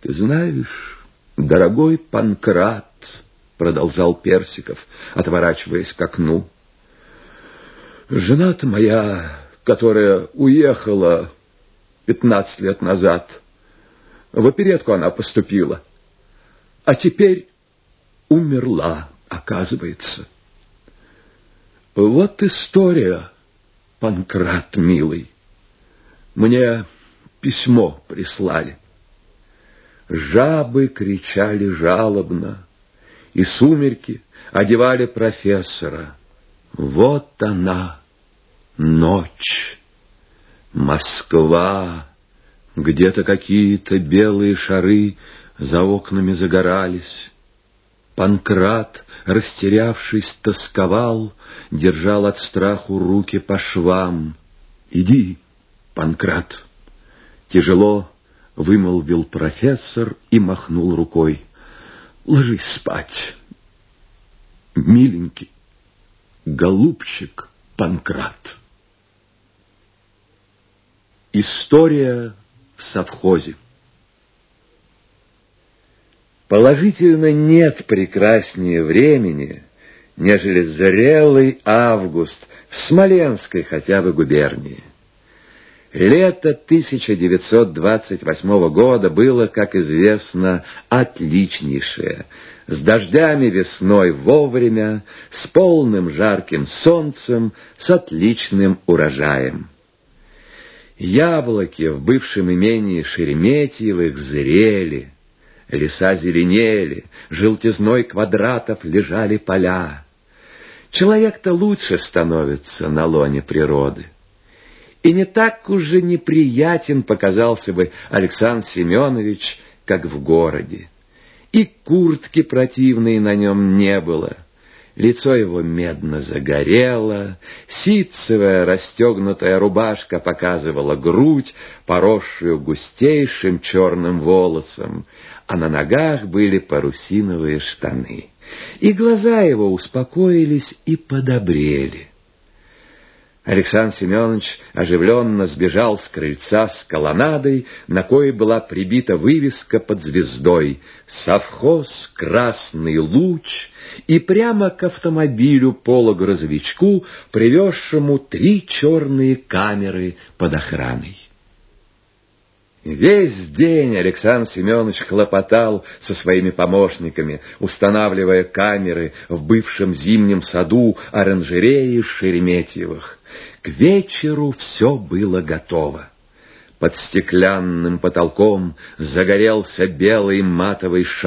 Ты знаешь, дорогой Панкрат, продолжал Персиков, отворачиваясь к окну, жена-то моя, которая уехала пятнадцать лет назад, в оперетку она поступила, а теперь умерла, оказывается. Вот история, Панкрат, милый. Мне письмо прислали. Жабы кричали жалобно, и сумерки одевали профессора. Вот она, ночь, Москва, где-то какие-то белые шары за окнами загорались. Панкрат, растерявшись, тосковал, держал от страху руки по швам. «Иди, Панкрат!» Тяжело вымолвил профессор и махнул рукой. Ложись спать, миленький, голубчик Панкрат. История в совхозе. Положительно нет прекраснее времени, нежели зрелый август в Смоленской хотя бы губернии. Лето 1928 года было, как известно, отличнейшее, с дождями весной вовремя, с полным жарким солнцем, с отличным урожаем. Яблоки в бывшем имении Шереметьевых зрели, леса зеленели, желтизной квадратов лежали поля. Человек-то лучше становится на лоне природы и не так уже неприятен показался бы Александр Семенович, как в городе. И куртки противной на нем не было. Лицо его медно загорело, ситцевая расстегнутая рубашка показывала грудь, поросшую густейшим черным волосом, а на ногах были парусиновые штаны. И глаза его успокоились и подобрели. Александр Семенович оживленно сбежал с крыльца с колоннадой, на коей была прибита вывеска под звездой «Совхоз Красный Луч» и прямо к автомобилю полугрузовичку, привезшему три черные камеры под охраной. Весь день Александр Семенович хлопотал со своими помощниками, устанавливая камеры в бывшем зимнем саду оранжереи Шереметьевых. К вечеру все было готово. Под стеклянным потолком загорелся белый матовый шар,